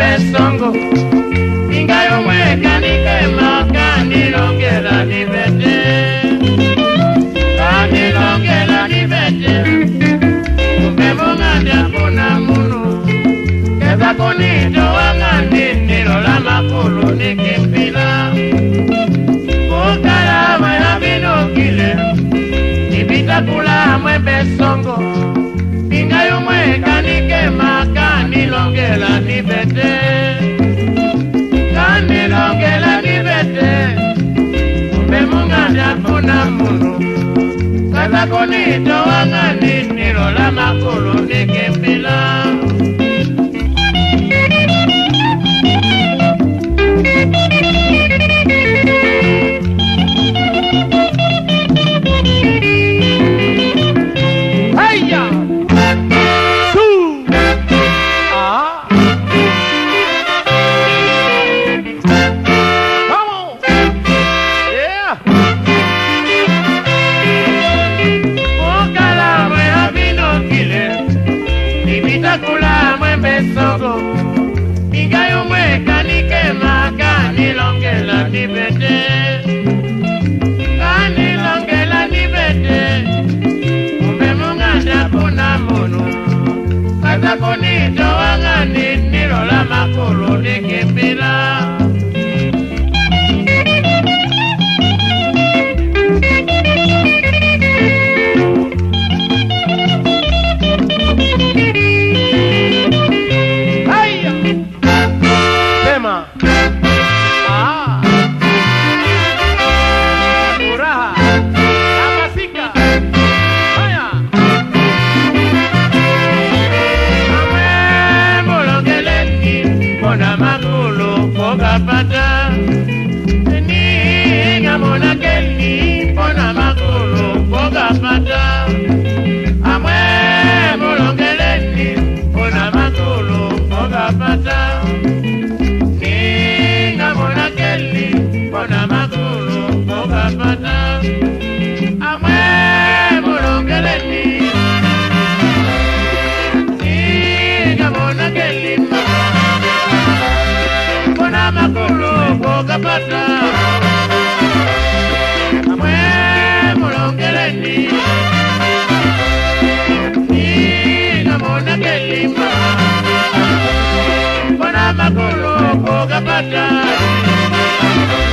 mpe songo ingai omwekanike maka nilongela libete kanilongela libete kupebonganda kuna munu kunito kunitowanga ndinilola makulu nikimpila. Kukala mwe ya binokile nipitakula mwembe kazako nitoa ng'andi nilola makulu nike kò ní ìdánwò hàn ní nírọ̀lá máa kò. kuona makulu kokapata da da.